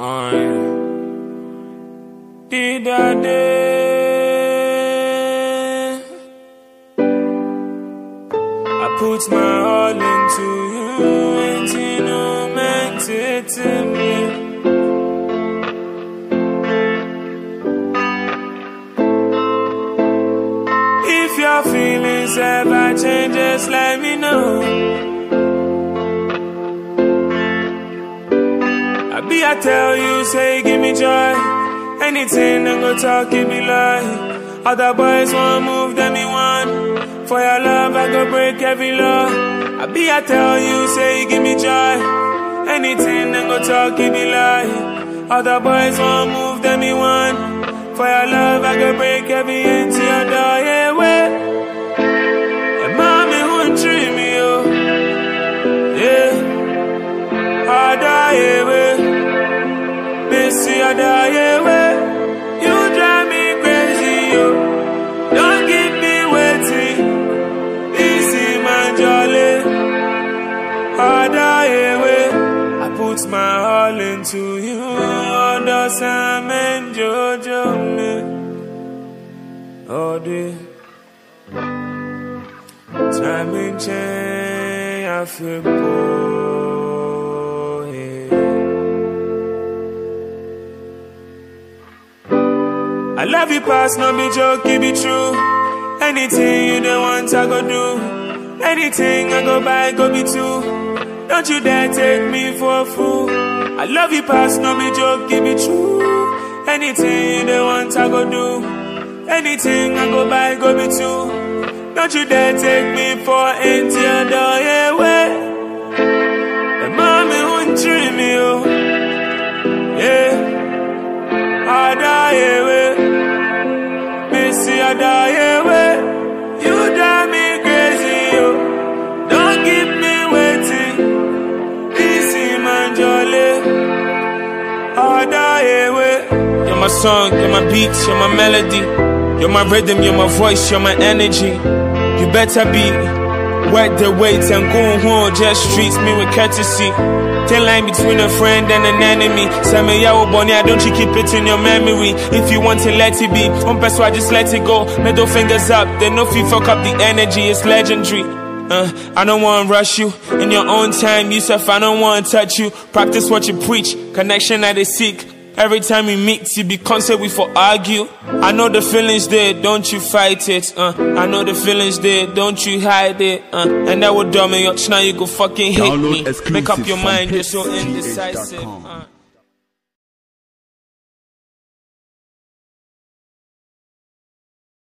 mine. Did I day? I put my all into you, and you know meant it to me. If your feelings ever change, just let me know. I be I tell you, say give me joy. Anything them go talk, give me lie. Other boys want move, then me want. For your love, I go break every law. I be I tell you, say give me joy. Anything them go talk, give me lie. Other boys want move, then me want. For your love, I go break every into your door, yeah, Missy, I die, wait. You drive me crazy, yo. Don't keep me waiting. Easy, man, jolly. I die, wait. I put my all into you. Under Sam and Jojo, me. All day. Time and change, I feel boy. I love you past, no be joke, it be true. Anything you don't want, I go do. Anything I go buy, go be two. Don't you dare take me for a fool. I love you past, no be joke, it be true. Anything you don't want, I go do. Anything I go buy, go be two. Don't you dare take me for your door, yeah. And mommy won't treat me, oh. You're my song, you're my beats, you're my melody. You're my rhythm, you're my voice, you're my energy. You better be worth the wait and go home. Just treats me with courtesy. Thin line between a friend and an enemy. Say me yawo bonia, don't you keep it in your memory. If you want to let it be, one person just let it go. Middle fingers up, then no fee fuck up the energy. It's legendary. Uh, I don't wanna rush you in your own time, Yusuf. I don't wanna touch you. Practice what you preach, connection that they seek. Every time we meet, you be constant we for argue. I know the feelings there, don't you fight it. Uh, I know the feelings there, don't you hide it. Uh, and that would dumb me up. Now you go fucking hate Download me. Make up your mind, you're so indecisive. Uh.